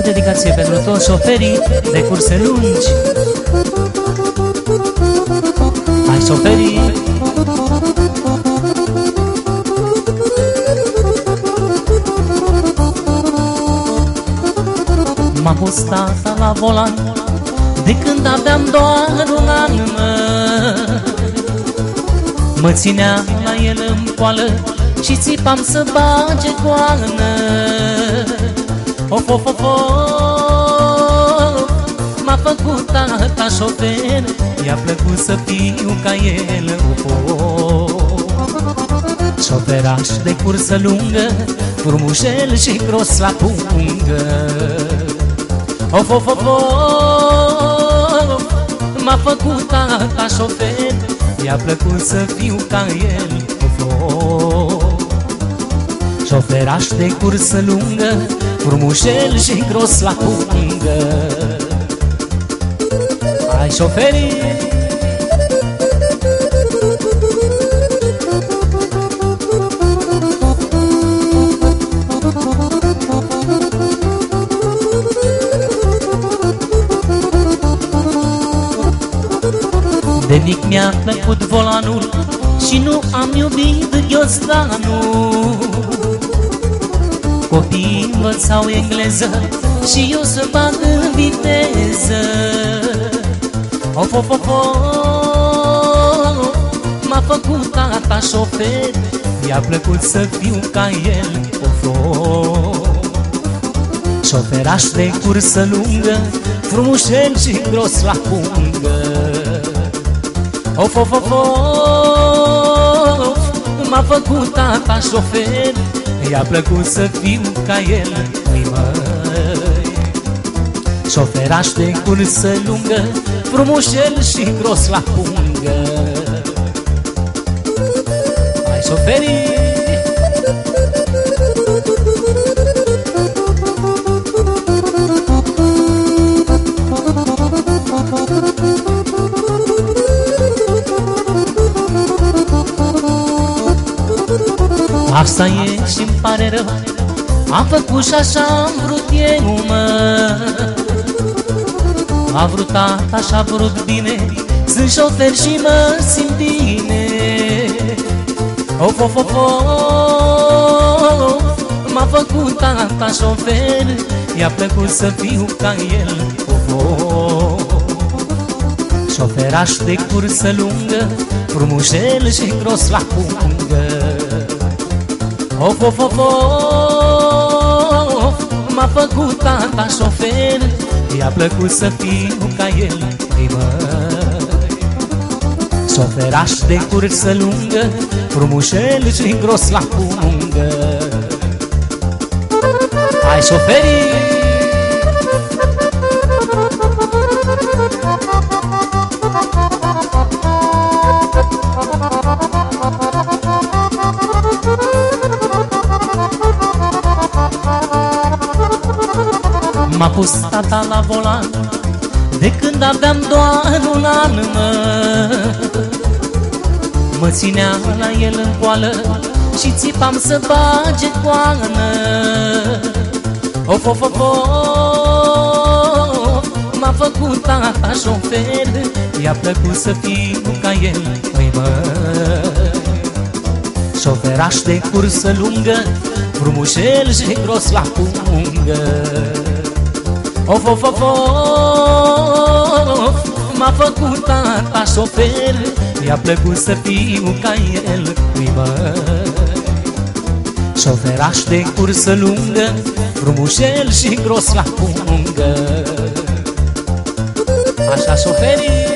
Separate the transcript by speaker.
Speaker 1: dedicație pentru toți șoferii de curse lungi. Hai șoferii! M-a pus tata la volan De când aveam doar un an mă. Mă ținea la el în poală Și țipam să bage goană Of, of, of, of M-a făcut tata șofer I-a plăcut să fiu ca el Of, of. Șoferaș de cursă lungă Frumușel și gros la pungă. Of, of, of, of M-a făcut tata șofer I-a plăcut să fiu ca el Of, of Șoferaș de cursă lungă Frumușel și gros la pungă Hai șoferii! De mic mi-a plăcut volanul Și nu am iubit ghiozdanul Copiii învățau engleză Și eu să bag în viteză. Of, of, of, of M-a făcut tata șofer I-a plăcut să fiu ca el Of, of Șoferaș de cursă lungă Frumușel și gros la pungă. Of, of, of, of M-a făcut tata șofer. I-a plăcut să fiu ca el Măi, măi Șoferaș de cursă lungă Frumușel și gros la pungă. Hai șoferii Asta e și-mi pare rău. Am făcut și așa am vrut eu, mă. A vrut tata și-a vrut bine. Sunt șofer și mă simt bine. Of, of, of, of. M-a făcut tata șofer. I-a plăcut să fiu ca el. Of, of. Șoferaș de cursă lungă Frumușel și gros la pungă Of, of, of, of M-a făcut tata șofer. I-a plăcut să fiu ca el Ei măi. Șoferaș de cursă lungă Frumușel și gros la pungă Hai șoferii M-a pus tata la volan De când aveam doar un an, mă. Mă ținea la el în poală Și țipam să bage coană. Of, of, of, of M-a făcut tata șofer I-a plăcut să fiu ca el Măi, măi Șoferaș de cursă lungă Frumușel și gros la pungă Of, of, of, of M-a făcut tata șofer. I-a plăcut să fiu ca el Ui, Șoferaș de cursă lungă Frumușel și gros la pungă. Așa șoferii